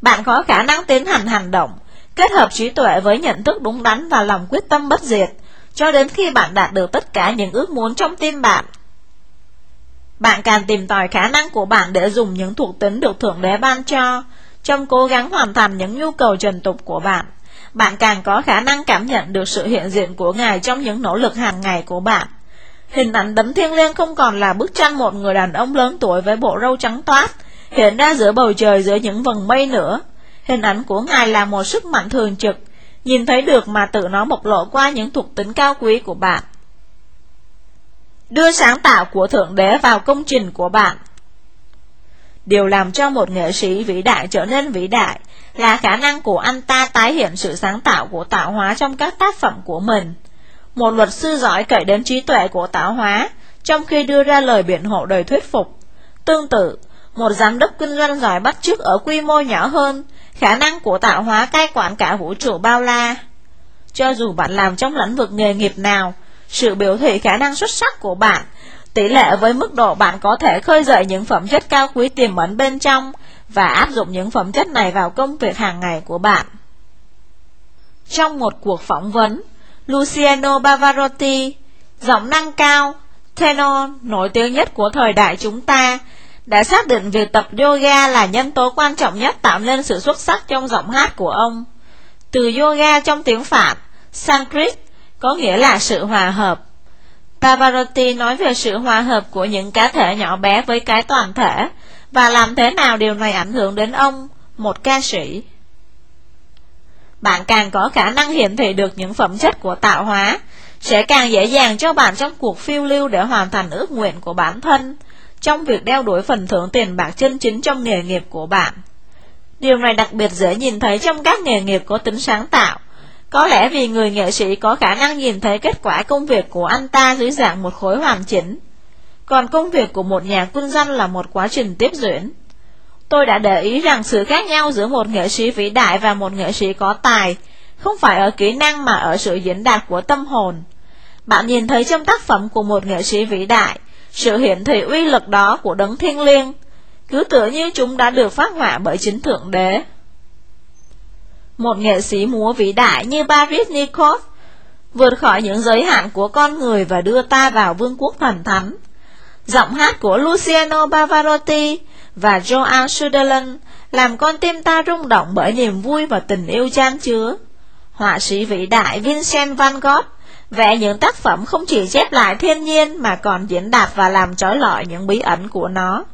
Bạn có khả năng tiến hành hành động, kết hợp trí tuệ với nhận thức đúng đắn và lòng quyết tâm bất diệt, cho đến khi bạn đạt được tất cả những ước muốn trong tim bạn. Bạn càng tìm tòi khả năng của bạn để dùng những thuộc tính được Thượng Đế ban cho, trong cố gắng hoàn thành những nhu cầu trần tục của bạn. Bạn càng có khả năng cảm nhận được sự hiện diện của Ngài trong những nỗ lực hàng ngày của bạn. Hình ảnh đấng Thiên liêng không còn là bức tranh một người đàn ông lớn tuổi với bộ râu trắng toát, hiện ra giữa bầu trời giữa những vầng mây nữa. Hình ảnh của Ngài là một sức mạnh thường trực, nhìn thấy được mà tự nó bộc lộ qua những thuộc tính cao quý của bạn. Đưa sáng tạo của Thượng Đế vào công trình của bạn Điều làm cho một nghệ sĩ vĩ đại trở nên vĩ đại là khả năng của anh ta tái hiện sự sáng tạo của tạo hóa trong các tác phẩm của mình. Một luật sư giỏi cậy đến trí tuệ của tạo hóa trong khi đưa ra lời biện hộ đầy thuyết phục. Tương tự, một giám đốc kinh doanh giỏi bắt chước ở quy mô nhỏ hơn khả năng của tạo hóa cai quản cả vũ trụ bao la. Cho dù bạn làm trong lĩnh vực nghề nghiệp nào, sự biểu thị khả năng xuất sắc của bạn tỷ lệ với mức độ bạn có thể khơi dậy những phẩm chất cao quý tiềm ẩn bên trong và áp dụng những phẩm chất này vào công việc hàng ngày của bạn. Trong một cuộc phỏng vấn, Luciano Bavarotti, giọng năng cao, tenor nổi tiếng nhất của thời đại chúng ta, đã xác định việc tập yoga là nhân tố quan trọng nhất tạo nên sự xuất sắc trong giọng hát của ông. Từ yoga trong tiếng Pháp, Sanskrit có nghĩa là sự hòa hợp. Pavarotti nói về sự hòa hợp của những cá thể nhỏ bé với cái toàn thể, Và làm thế nào điều này ảnh hưởng đến ông, một ca sĩ? Bạn càng có khả năng hiển thị được những phẩm chất của tạo hóa, sẽ càng dễ dàng cho bạn trong cuộc phiêu lưu để hoàn thành ước nguyện của bản thân, trong việc đeo đuổi phần thưởng tiền bạc chân chính trong nghề nghiệp của bạn. Điều này đặc biệt dễ nhìn thấy trong các nghề nghiệp có tính sáng tạo. Có lẽ vì người nghệ sĩ có khả năng nhìn thấy kết quả công việc của anh ta dưới dạng một khối hoàn chỉnh. Còn công việc của một nhà quân dân là một quá trình tiếp diễn. Tôi đã để ý rằng sự khác nhau giữa một nghệ sĩ vĩ đại và một nghệ sĩ có tài không phải ở kỹ năng mà ở sự diễn đạt của tâm hồn. Bạn nhìn thấy trong tác phẩm của một nghệ sĩ vĩ đại, sự hiển thị uy lực đó của đấng thiên liêng, cứ tựa như chúng đã được phát họa bởi chính thượng đế. Một nghệ sĩ múa vĩ đại như Baryshnikov vượt khỏi những giới hạn của con người và đưa ta vào vương quốc thần thánh. Giọng hát của Luciano Pavarotti và Joan Sutherland làm con tim ta rung động bởi niềm vui và tình yêu chan chứa. Họa sĩ vĩ đại Vincent van Gogh vẽ những tác phẩm không chỉ chép lại thiên nhiên mà còn diễn đạt và làm trói lọi những bí ẩn của nó.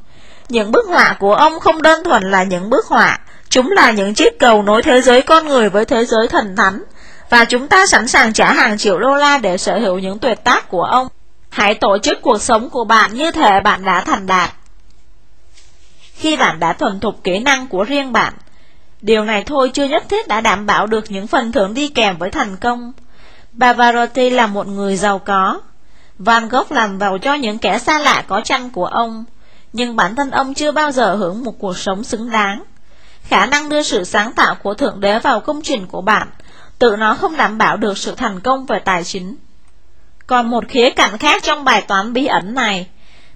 Những bức họa của ông không đơn thuần là những bức họa, chúng là những chiếc cầu nối thế giới con người với thế giới thần thánh, và chúng ta sẵn sàng trả hàng triệu đô la để sở hữu những tuyệt tác của ông. Hãy tổ chức cuộc sống của bạn như thể bạn đã thành đạt. Khi bạn đã thuần thục kỹ năng của riêng bạn, điều này thôi chưa nhất thiết đã đảm bảo được những phần thưởng đi kèm với thành công. Pavarotti là một người giàu có. Van Gogh làm vào cho những kẻ xa lạ có chăng của ông, nhưng bản thân ông chưa bao giờ hưởng một cuộc sống xứng đáng. Khả năng đưa sự sáng tạo của Thượng Đế vào công trình của bạn, tự nó không đảm bảo được sự thành công về tài chính. Còn một khía cạnh khác trong bài toán bí ẩn này,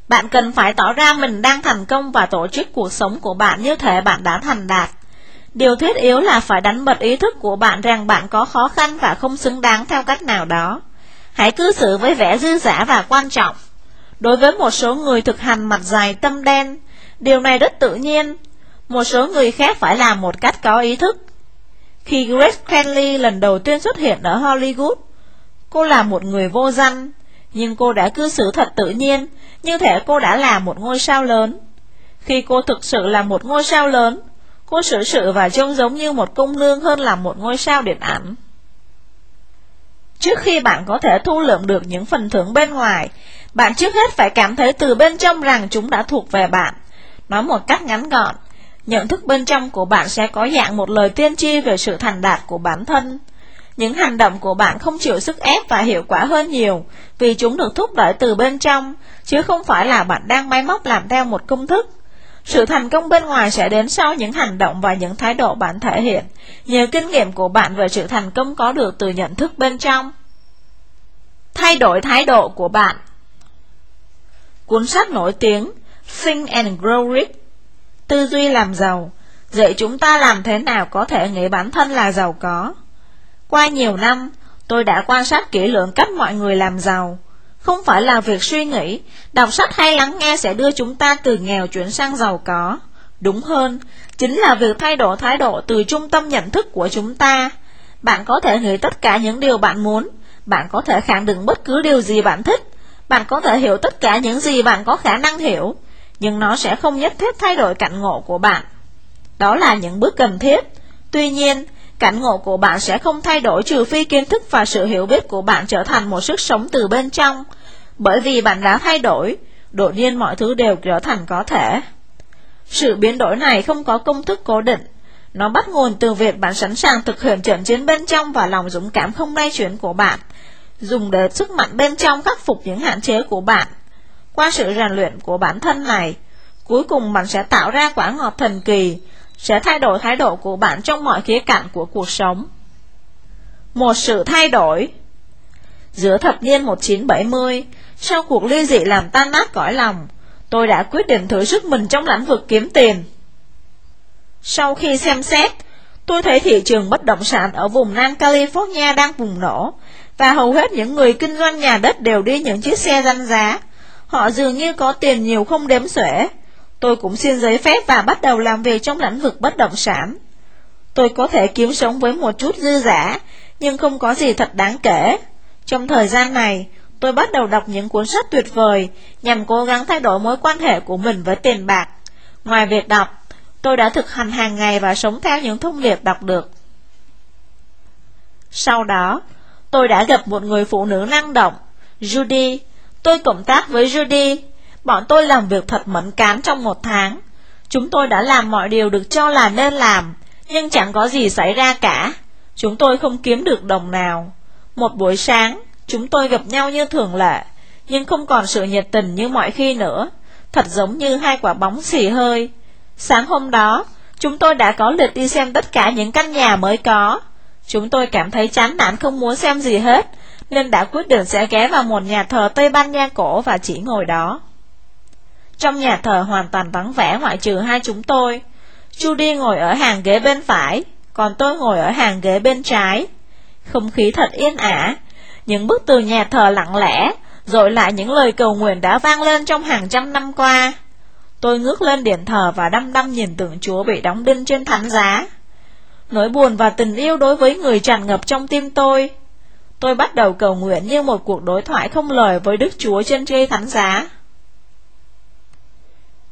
bạn cần phải tỏ ra mình đang thành công và tổ chức cuộc sống của bạn như thể bạn đã thành đạt. Điều thiết yếu là phải đánh bật ý thức của bạn rằng bạn có khó khăn và không xứng đáng theo cách nào đó. Hãy cư xử với vẻ dư giả và quan trọng. Đối với một số người thực hành mặt dài tâm đen, điều này rất tự nhiên. Một số người khác phải làm một cách có ý thức. Khi Grace Kelly lần đầu tiên xuất hiện ở Hollywood, cô là một người vô danh, nhưng cô đã cư xử thật tự nhiên, như thể cô đã là một ngôi sao lớn. Khi cô thực sự là một ngôi sao lớn, cô xử sự và trông giống như một công nương hơn là một ngôi sao điện ảnh. Trước khi bạn có thể thu lượm được những phần thưởng bên ngoài, bạn trước hết phải cảm thấy từ bên trong rằng chúng đã thuộc về bạn. Nói một cách ngắn gọn, nhận thức bên trong của bạn sẽ có dạng một lời tiên tri về sự thành đạt của bản thân. Những hành động của bạn không chịu sức ép và hiệu quả hơn nhiều vì chúng được thúc đẩy từ bên trong, chứ không phải là bạn đang máy móc làm theo một công thức. Sự thành công bên ngoài sẽ đến sau những hành động và những thái độ bạn thể hiện, nhờ kinh nghiệm của bạn về sự thành công có được từ nhận thức bên trong. Thay đổi thái độ của bạn. Cuốn sách nổi tiếng Think and Grow Rich. Tư duy làm giàu. Dạy chúng ta làm thế nào có thể nghĩ bản thân là giàu có. Qua nhiều năm, tôi đã quan sát kỹ lưỡng cách mọi người làm giàu không phải là việc suy nghĩ, đọc sách hay lắng nghe sẽ đưa chúng ta từ nghèo chuyển sang giàu có. Đúng hơn, chính là việc thay đổi thái độ từ trung tâm nhận thức của chúng ta. Bạn có thể nghĩ tất cả những điều bạn muốn, bạn có thể khẳng định bất cứ điều gì bạn thích, bạn có thể hiểu tất cả những gì bạn có khả năng hiểu, nhưng nó sẽ không nhất thiết thay đổi cảnh ngộ của bạn. Đó là những bước cần thiết. Tuy nhiên, Cảnh ngộ của bạn sẽ không thay đổi trừ phi kiến thức và sự hiểu biết của bạn trở thành một sức sống từ bên trong. Bởi vì bạn đã thay đổi, đột nhiên mọi thứ đều trở thành có thể. Sự biến đổi này không có công thức cố định. Nó bắt nguồn từ việc bạn sẵn sàng thực hiện trận chiến bên trong và lòng dũng cảm không lay chuyển của bạn, dùng để sức mạnh bên trong khắc phục những hạn chế của bạn. Qua sự rèn luyện của bản thân này, cuối cùng bạn sẽ tạo ra quả ngọt thần kỳ, sẽ thay đổi thái độ của bạn trong mọi khía cạnh của cuộc sống. Một sự thay đổi Giữa thập niên 1970, sau cuộc ly dị làm tan nát cõi lòng, tôi đã quyết định thử sức mình trong lĩnh vực kiếm tiền. Sau khi xem xét, tôi thấy thị trường bất động sản ở vùng Nam California đang bùng nổ, và hầu hết những người kinh doanh nhà đất đều đi những chiếc xe danh giá. Họ dường như có tiền nhiều không đếm xuể, Tôi cũng xin giấy phép và bắt đầu làm việc trong lĩnh vực bất động sản. Tôi có thể kiếm sống với một chút dư giả, nhưng không có gì thật đáng kể. Trong thời gian này, tôi bắt đầu đọc những cuốn sách tuyệt vời nhằm cố gắng thay đổi mối quan hệ của mình với tiền bạc. Ngoài việc đọc, tôi đã thực hành hàng ngày và sống theo những thông điệp đọc được. Sau đó, tôi đã gặp một người phụ nữ năng động, Judy. Tôi cộng tác với Judy. Bọn tôi làm việc thật mẫn cán trong một tháng. Chúng tôi đã làm mọi điều được cho là nên làm, nhưng chẳng có gì xảy ra cả. Chúng tôi không kiếm được đồng nào. Một buổi sáng, chúng tôi gặp nhau như thường lệ, nhưng không còn sự nhiệt tình như mọi khi nữa, thật giống như hai quả bóng xì hơi. Sáng hôm đó, chúng tôi đã có lịch đi xem tất cả những căn nhà mới có. Chúng tôi cảm thấy chán nản không muốn xem gì hết, nên đã quyết định sẽ ghé vào một nhà thờ Tây Ban Nha cổ và chỉ ngồi đó. Trong nhà thờ hoàn toàn vắng vẻ ngoại trừ hai chúng tôi. Judy ngồi ở hàng ghế bên phải, còn tôi ngồi ở hàng ghế bên trái. Không khí thật yên ả, những bức tường nhà thờ lặng lẽ, rồi lại những lời cầu nguyện đã vang lên trong hàng trăm năm qua. Tôi ngước lên điện thờ và đăm đăm nhìn tượng Chúa bị đóng đinh trên thánh giá. Nỗi buồn và tình yêu đối với người tràn ngập trong tim tôi. Tôi bắt đầu cầu nguyện như một cuộc đối thoại không lời với Đức Chúa trên cây thánh giá.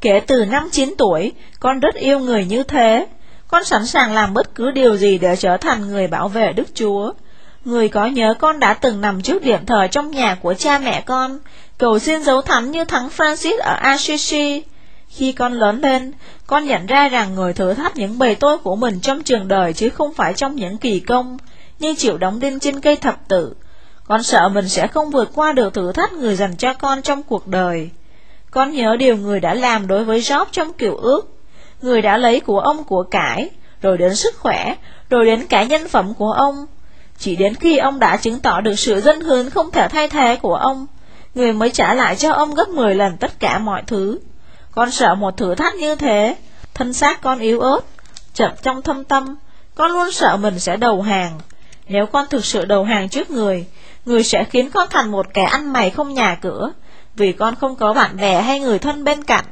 Kể từ năm 9 tuổi, con rất yêu người như thế. Con sẵn sàng làm bất cứ điều gì để trở thành người bảo vệ Đức Chúa. Người có nhớ con đã từng nằm trước điện thờ trong nhà của cha mẹ con, cầu xin dấu thánh như thắng Francis ở Assisi. Khi con lớn lên, con nhận ra rằng người thử thách những bề tôi của mình trong trường đời chứ không phải trong những kỳ công, như chịu đóng đinh trên cây thập tự. Con sợ mình sẽ không vượt qua được thử thách người dành cho con trong cuộc đời. Con nhớ điều người đã làm đối với Job trong kiểu ước. Người đã lấy của ông của cải, rồi đến sức khỏe, rồi đến cả nhân phẩm của ông. Chỉ đến khi ông đã chứng tỏ được sự dân hướng không thể thay thế của ông, người mới trả lại cho ông gấp 10 lần tất cả mọi thứ. Con sợ một thử thách như thế, thân xác con yếu ớt, chậm trong thâm tâm, con luôn sợ mình sẽ đầu hàng. Nếu con thực sự đầu hàng trước người, người sẽ khiến con thành một kẻ ăn mày không nhà cửa, vì con không có bạn bè hay người thân bên cạnh,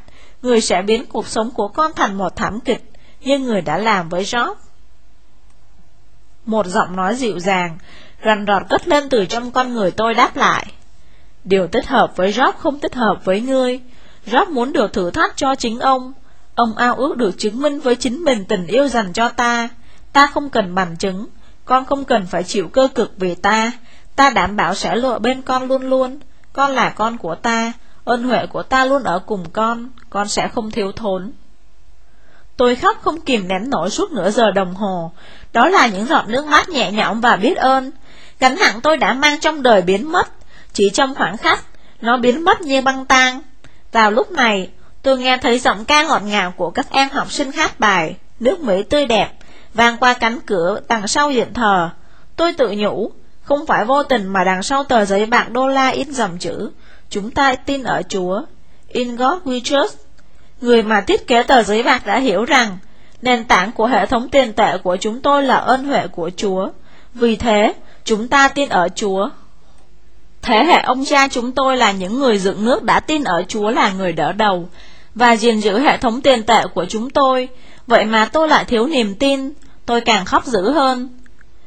người sẽ biến cuộc sống của con thành một thảm kịch, như người đã làm với Job. Một giọng nói dịu dàng, rằn rọt cất lên từ trong con người tôi đáp lại. Điều thích hợp với Job không thích hợp với ngươi. Job muốn được thử thách cho chính ông. Ông ao ước được chứng minh với chính mình tình yêu dành cho ta. Ta không cần bằng chứng. Con không cần phải chịu cơ cực vì ta. Ta đảm bảo sẽ lựa bên con luôn luôn. Con là con của ta. Ơn huệ của ta luôn ở cùng con. Con sẽ không thiếu thốn. Tôi khóc không kìm nén nổi suốt nửa giờ đồng hồ. Đó là những giọt nước mắt nhẹ nhõm và biết ơn. Gánh nặng tôi đã mang trong đời biến mất. Chỉ trong khoảng khắc, nó biến mất như băng tan. Vào lúc này, tôi nghe thấy giọng ca ngọt ngào của các em học sinh hát bài Nước Mỹ tươi đẹp, vang qua cánh cửa đằng sau điện thờ. Tôi tự nhủ, không phải vô tình mà đằng sau tờ giấy bạc đô la in dòng chữ Chúng ta tin ở Chúa, In God We Trust. Người mà thiết kế tờ giấy bạc đã hiểu rằng nền tảng của hệ thống tiền tệ của chúng tôi là ơn huệ của Chúa. Vì thế, chúng ta tin ở Chúa. Thế hệ ông cha chúng tôi là những người dựng nước đã tin ở Chúa là người đỡ đầu và gìn giữ hệ thống tiền tệ của chúng tôi. Vậy mà tôi lại thiếu niềm tin, tôi càng khóc dữ hơn.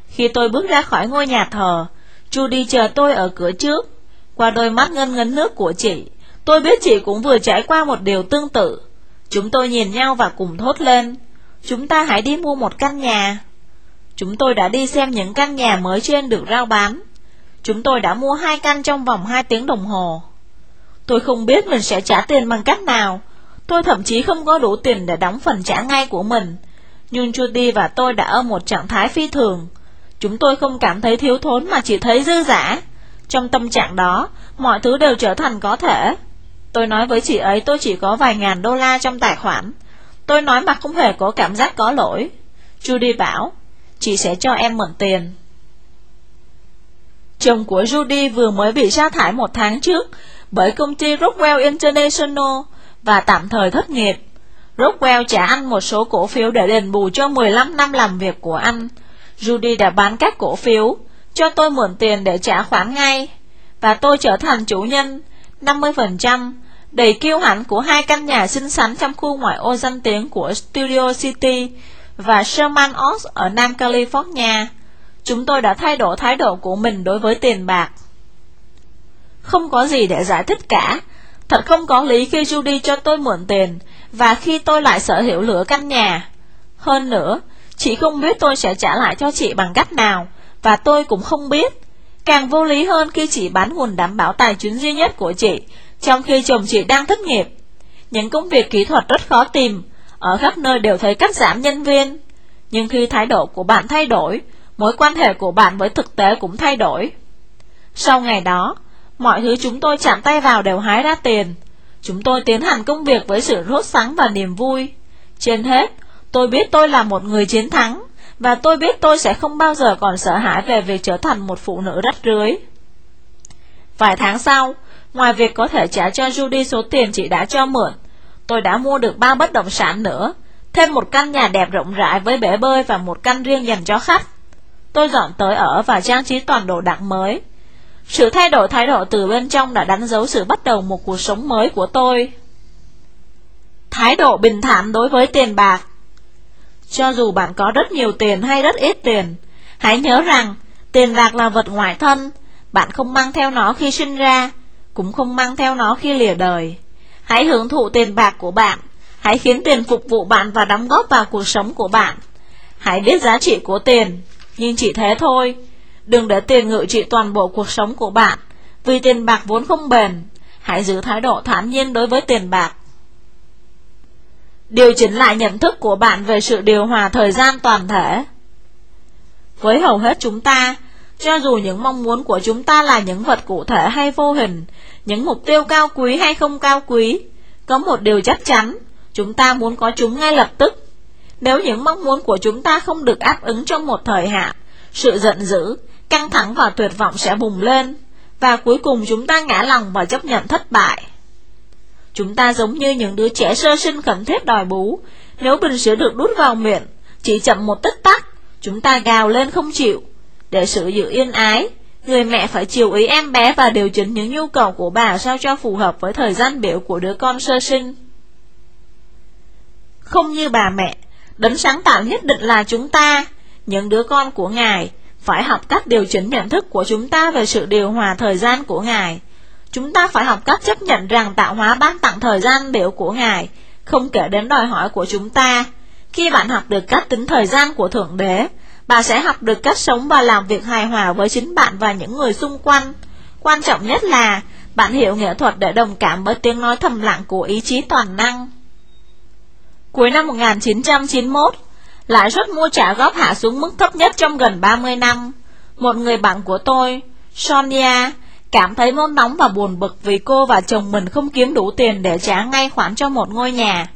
Khi tôi bước ra khỏi ngôi nhà thờ, Judy chờ tôi ở cửa trước. Qua đôi mắt ngân ngấn nước của chị, tôi biết chị cũng vừa trải qua một điều tương tự. Chúng tôi nhìn nhau và cùng thốt lên. Chúng ta hãy đi mua một căn nhà. Chúng tôi đã đi xem những căn nhà mới trên được rao bán. Chúng tôi đã mua hai căn trong vòng 2 tiếng đồng hồ. Tôi không biết mình sẽ trả tiền bằng cách nào. Tôi thậm chí không có đủ tiền để đóng phần trả ngay của mình. Nhưng Judy và tôi đã ở một trạng thái phi thường. Chúng tôi không cảm thấy thiếu thốn mà chỉ thấy dư giả. Trong tâm trạng đó, mọi thứ đều trở thành có thể. Tôi nói với chị ấy tôi chỉ có vài ngàn đô la trong tài khoản. Tôi nói mà không hề có cảm giác có lỗi. Judy bảo, chị sẽ cho em mượn tiền. Chồng của Judy vừa mới bị sa thải một tháng trước bởi công ty Rockwell International và tạm thời thất nghiệp. Rockwell trả anh một số cổ phiếu để đền bù cho 15 năm làm việc của anh. Judy đã bán các cổ phiếu, cho tôi mượn tiền để trả khoản ngay, và tôi trở thành chủ nhân 50% đầy kiêu hãnh của hai căn nhà xinh xắn trong khu ngoại ô danh tiếng của Studio City và Sherman Oaks ở Nam California. Chúng tôi đã thay đổi thái độ của mình đối với tiền bạc. Không có gì để giải thích cả. Thật không có lý khi Judy cho tôi mượn tiền và khi tôi lại sở hữu lửa căn nhà. Hơn nữa, chị không biết tôi sẽ trả lại cho chị bằng cách nào, và tôi cũng không biết. Càng vô lý hơn khi chị bán nguồn đảm bảo tài chính duy nhất của chị, trong khi chồng chị đang thất nghiệp. Những công việc kỹ thuật rất khó tìm, ở khắp nơi đều thấy cắt giảm nhân viên. Nhưng khi thái độ của bạn thay đổi, mối quan hệ của bạn với thực tế cũng thay đổi. Sau ngày đó, mọi thứ chúng tôi chạm tay vào đều hái ra tiền. Chúng tôi tiến hành công việc với sự rốt sáng và niềm vui. Trên hết, tôi biết tôi là một người chiến thắng, và tôi biết tôi sẽ không bao giờ còn sợ hãi về việc trở thành một phụ nữ rách rưới. Vài tháng sau, ngoài việc có thể trả cho Judy số tiền chị đã cho mượn, tôi đã mua được ba bất động sản nữa, thêm một căn nhà đẹp rộng rãi với bể bơi và một căn riêng dành cho khách. Tôi dọn tới ở và trang trí toàn đồ đạc mới. Sự thay đổi thái độ từ bên trong đã đánh dấu sự bắt đầu một cuộc sống mới của tôi. Thái độ bình thản đối với tiền bạc cho dù bạn có rất nhiều tiền hay rất ít tiền, hãy nhớ rằng tiền bạc là vật ngoại thân, bạn không mang theo nó khi sinh ra, cũng không mang theo nó khi lìa đời. Hãy hưởng thụ tiền bạc của bạn, hãy khiến tiền phục vụ bạn và đóng góp vào cuộc sống của bạn. Hãy biết giá trị của tiền, nhưng chỉ thế thôi. Đừng để tiền ngự trị toàn bộ cuộc sống của bạn, vì tiền bạc vốn không bền. Hãy giữ thái độ thản nhiên đối với tiền bạc. Điều chỉnh lại nhận thức của bạn về sự điều hòa thời gian toàn thể. Với hầu hết chúng ta, cho dù những mong muốn của chúng ta là những vật cụ thể hay vô hình, những mục tiêu cao quý hay không cao quý, có một điều chắc chắn, chúng ta muốn có chúng ngay lập tức. Nếu những mong muốn của chúng ta không được áp ứng trong một thời hạn, sự giận dữ, căng thẳng và tuyệt vọng sẽ bùng lên, và cuối cùng chúng ta ngã lòng và chấp nhận thất bại. Chúng ta giống như những đứa trẻ sơ sinh khẩn thiết đòi bú, nếu bình sữa được đút vào miệng, chỉ chậm một tích tắc, chúng ta gào lên không chịu. Để sự giữ yên ái, người mẹ phải chiều ý em bé và điều chỉnh những nhu cầu của bà sao cho phù hợp với thời gian biểu của đứa con sơ sinh. Không như bà mẹ, đấng sáng tạo nhất định là chúng ta, những đứa con của Ngài, phải học cách điều chỉnh nhận thức của chúng ta về sự điều hòa thời gian của Ngài. Chúng ta phải học cách chấp nhận rằng tạo hóa ban tặng thời gian biểu của Ngài, không kể đến đòi hỏi của chúng ta. Khi bạn học được cách tính thời gian của Thượng Đế, bạn sẽ học được cách sống và làm việc hài hòa với chính bạn và những người xung quanh. Quan trọng nhất là bạn hiểu nghệ thuật để đồng cảm với tiếng nói thầm lặng của ý chí toàn năng. Cuối năm 1991, lãi suất mua trả góp hạ xuống mức thấp nhất trong gần 30 năm. Một người bạn của tôi, Sonia, cảm thấy nôn nóng và buồn bực vì cô và chồng mình không kiếm đủ tiền để trả ngay khoản cho một ngôi nhà.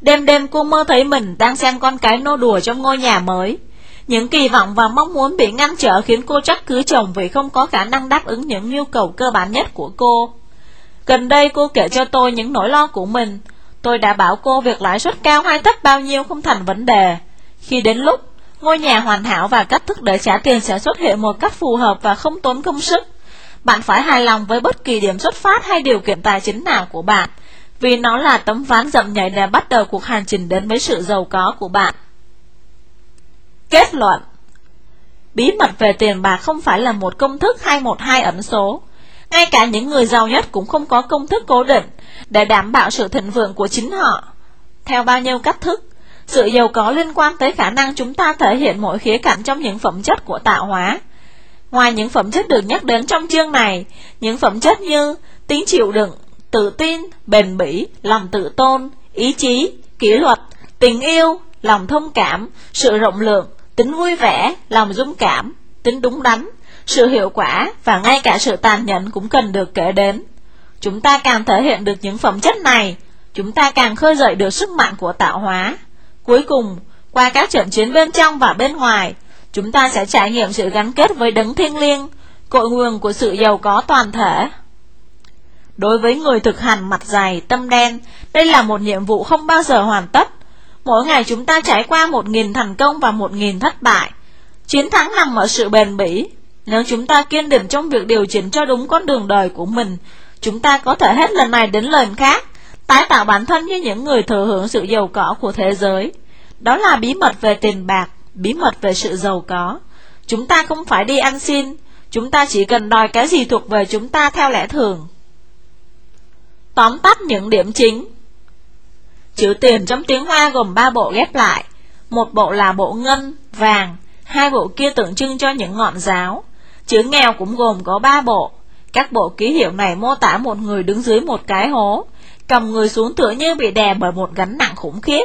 Đêm đêm cô mơ thấy mình đang xem con cái nô đùa trong ngôi nhà mới. Những kỳ vọng và mong muốn bị ngăn trở khiến cô trách cứ chồng vì không có khả năng đáp ứng những nhu cầu cơ bản nhất của cô. Gần đây cô kể cho tôi những nỗi lo của mình. Tôi đã bảo cô việc lãi suất cao hay thấp bao nhiêu không thành vấn đề. Khi đến lúc, ngôi nhà hoàn hảo và cách thức để trả tiền sẽ xuất hiện một cách phù hợp và không tốn công sức. Bạn phải hài lòng với bất kỳ điểm xuất phát hay điều kiện tài chính nào của bạn, vì nó là tấm ván dậm nhảy để bắt đầu cuộc hành trình đến với sự giàu có của bạn. Kết luận Bí mật về tiền bạc không phải là một công thức hay một hai ẩn số. Ngay cả những người giàu nhất cũng không có công thức cố định để đảm bảo sự thịnh vượng của chính họ. Theo bao nhiêu cách thức, sự giàu có liên quan tới khả năng chúng ta thể hiện mỗi khía cạnh trong những phẩm chất của tạo hóa. Ngoài những phẩm chất được nhắc đến trong chương này, những phẩm chất như tính chịu đựng, tự tin, bền bỉ, lòng tự tôn, ý chí, kỷ luật, tình yêu, lòng thông cảm, sự rộng lượng, tính vui vẻ, lòng dung cảm, tính đúng đắn, sự hiệu quả và ngay cả sự tàn nhẫn cũng cần được kể đến. Chúng ta càng thể hiện được những phẩm chất này, chúng ta càng khơi dậy được sức mạnh của tạo hóa. Cuối cùng, qua các trận chiến bên trong và bên ngoài, chúng ta sẽ trải nghiệm sự gắn kết với đấng thiêng liêng, cội nguồn của sự giàu có toàn thể. Đối với người thực hành mặt dày, tâm đen, đây là một nhiệm vụ không bao giờ hoàn tất. Mỗi ngày chúng ta trải qua một nghìn thành công và một nghìn thất bại. Chiến thắng nằm ở sự bền bỉ. Nếu chúng ta kiên định trong việc điều chỉnh cho đúng con đường đời của mình, chúng ta có thể hết lần này đến lần khác, tái tạo bản thân như những người thừa hưởng sự giàu có của thế giới. Đó là bí mật về tiền bạc, bí mật về sự giàu có. Chúng ta không phải đi ăn xin, chúng ta chỉ cần đòi cái gì thuộc về chúng ta theo lẽ thường. Tóm tắt những điểm chính Chữ tiền trong tiếng Hoa gồm 3 bộ ghép lại. Một bộ là bộ ngân, vàng, hai bộ kia tượng trưng cho những ngọn giáo. Chữ nghèo cũng gồm có 3 bộ. Các bộ ký hiệu này mô tả một người đứng dưới một cái hố, cầm người xuống tựa như bị đè bởi một gánh nặng khủng khiếp.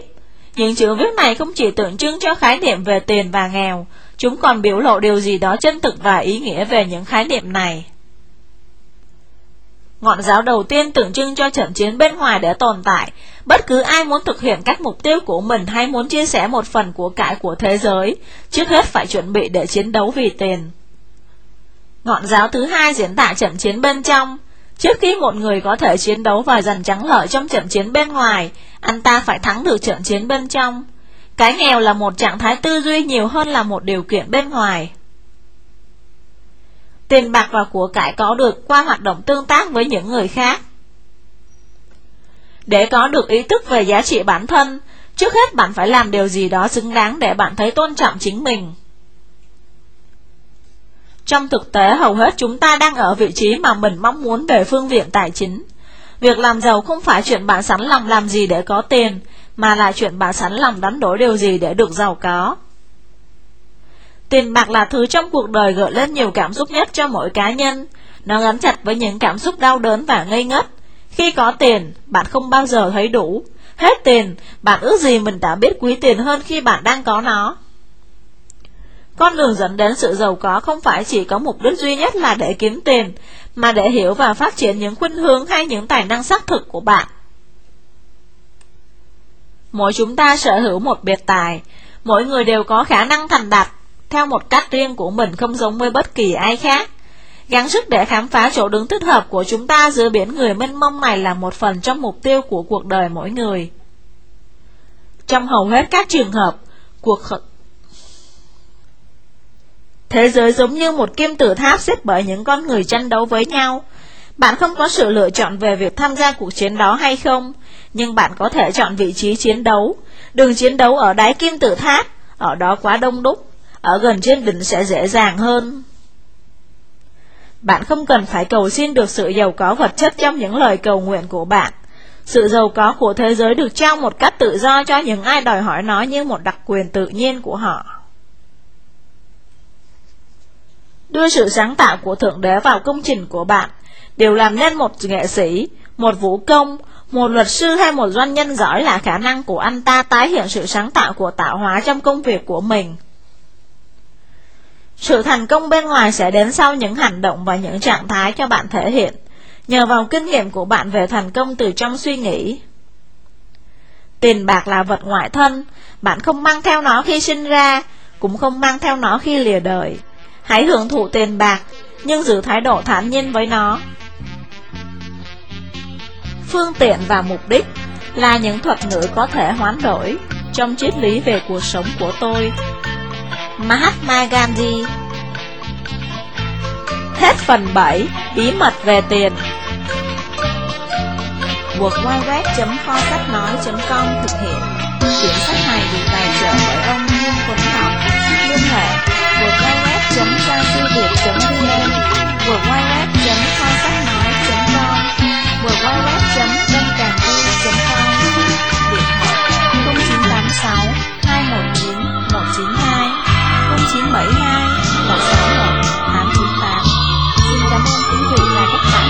Những chữ viết này không chỉ tượng trưng cho khái niệm về tiền và nghèo, chúng còn biểu lộ điều gì đó chân thực và ý nghĩa về những khái niệm này. Ngọn giáo đầu tiên tượng trưng cho trận chiến bên ngoài để tồn tại. Bất cứ ai muốn thực hiện các mục tiêu của mình hay muốn chia sẻ một phần của cải của thế giới, trước hết phải chuẩn bị để chiến đấu vì tiền. Ngọn giáo thứ hai diễn tả trận chiến bên trong. Trước khi một người có thể chiến đấu và giành thắng lợi trong trận chiến bên ngoài, anh ta phải thắng được trận chiến bên trong. Cái nghèo là một trạng thái tư duy nhiều hơn là một điều kiện bên ngoài. Tiền bạc và của cải có được qua hoạt động tương tác với những người khác. Để có được ý thức về giá trị bản thân, trước hết bạn phải làm điều gì đó xứng đáng để bạn thấy tôn trọng chính mình. Trong thực tế, hầu hết chúng ta đang ở vị trí mà mình mong muốn về phương diện tài chính. Việc làm giàu không phải chuyện bạn sẵn lòng làm gì để có tiền, mà là chuyện bạn sẵn lòng đánh đổi điều gì để được giàu có. Tiền bạc là thứ trong cuộc đời gợi lên nhiều cảm xúc nhất cho mỗi cá nhân. Nó gắn chặt với những cảm xúc đau đớn và ngây ngất. Khi có tiền, bạn không bao giờ thấy đủ. Hết tiền, bạn ước gì mình đã biết quý tiền hơn khi bạn đang có nó. Con đường dẫn đến sự giàu có không phải chỉ có mục đích duy nhất là để kiếm tiền, mà để hiểu và phát triển những khuynh hướng hay những tài năng xác thực của bạn. Mỗi chúng ta sở hữu một biệt tài, mỗi người đều có khả năng thành đạt theo một cách riêng của mình không giống với bất kỳ ai khác. Gắng sức để khám phá chỗ đứng thích hợp của chúng ta giữa biển người mênh mông này là một phần trong mục tiêu của cuộc đời mỗi người. Trong hầu hết các trường hợp, cuộc Thế giới giống như một kim tự tháp xếp bởi những con người tranh đấu với nhau. Bạn không có sự lựa chọn về việc tham gia cuộc chiến đó hay không, nhưng bạn có thể chọn vị trí chiến đấu. đừng chiến đấu ở đáy kim tự tháp, ở đó quá đông đúc, ở gần trên đỉnh sẽ dễ dàng hơn. Bạn không cần phải cầu xin được sự giàu có vật chất trong những lời cầu nguyện của bạn. Sự giàu có của thế giới được trao một cách tự do cho những ai đòi hỏi nó như một đặc quyền tự nhiên của họ. Đưa sự sáng tạo của Thượng Đế vào công trình của bạn đều làm nên một nghệ sĩ, một vũ công, một luật sư hay một doanh nhân giỏi là khả năng của anh ta tái hiện sự sáng tạo của tạo hóa trong công việc của mình. Sự thành công bên ngoài sẽ đến sau những hành động và những trạng thái cho bạn thể hiện, nhờ vào kinh nghiệm của bạn về thành công từ trong suy nghĩ. Tiền bạc là vật ngoại thân, bạn không mang theo nó khi sinh ra, cũng không mang theo nó khi lìa đời. Hãy hưởng thụ tiền bạc, nhưng giữ thái độ thản nhiên với nó. Phương tiện và mục đích là những thuật ngữ có thể hoán đổi trong triết lý về cuộc sống của tôi. Mahatma Gandhi Hết phần 7 Bí mật về tiền www.kho sách nói.com thực hiện Quyển sách này được tài trợ bởi ông Nguyên Tuấn Ngọc. Liên hệ www.vacviet.vn www.khoasachnói.com www.đâncàngvui.com Điện thoại 0986 219 192 0972 161 898 Xin cảm ơn quý vị và các bạn